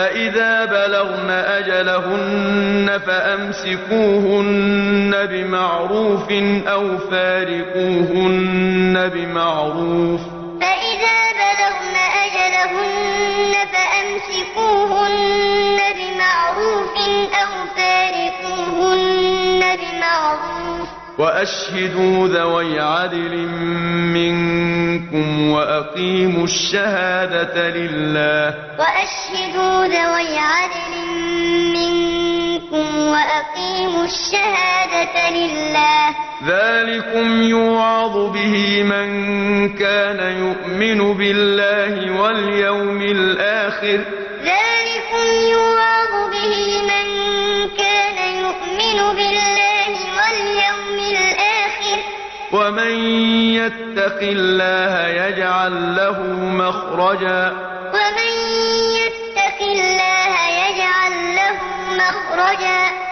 فإذا بلغن أجلهن فأمسكوهن بمعروف أو فارقوهن بمعروف. فإذا بلغن أجلهن فأمسكوهن بمعروف أو فارقوهن بمعروف. وأشهدوا ذوي عدل منكم وأقيموا الشهادة لله. وأشهدوا ذوي عدل منكم وأقيموا الشهادة لله. ذلكم يوعظ به من كان يؤمن بالله واليوم الآخر. ذلكم يوعظ يتق الله يجعل له مخرجا. ومن يتق الله يجعل له مخرجا.